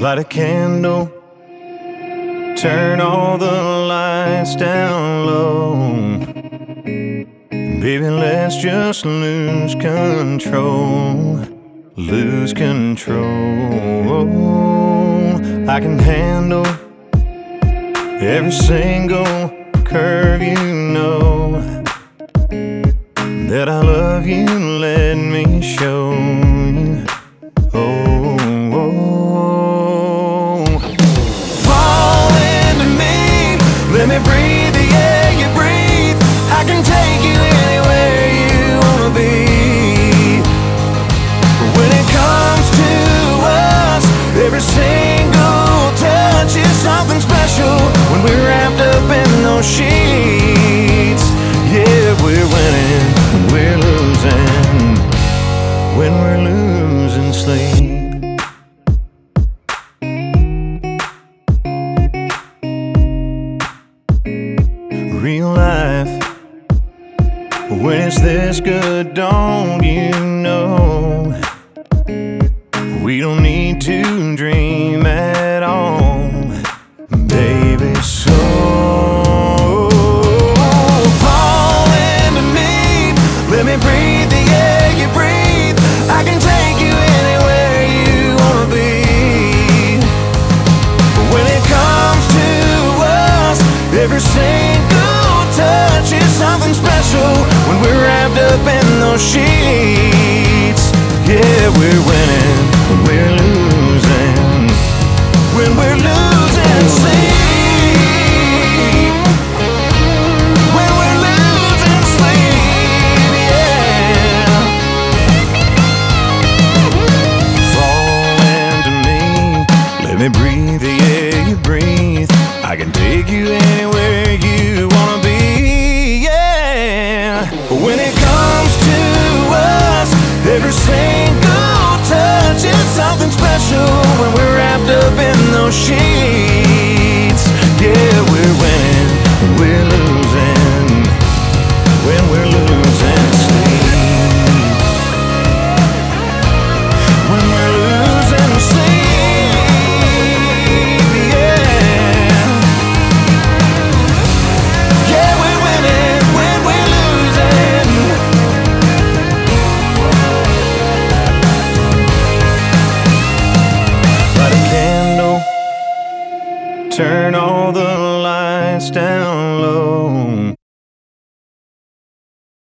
Light a candle, turn all the lights down low. Baby, let's just lose control. Lose control. I can handle every single curve, you know. That I love you, let me show sheets, yeah, we're winning, we're losing. When we're losing sleep. Real life. When it's this good, don't you know? single touch is something special when we're wrapped up in those sheets. Yeah, we're winning when we're losing. When we're losing. take you anywhere you wanna be. Yeah. When it comes to us, every single Turn all the lights down low.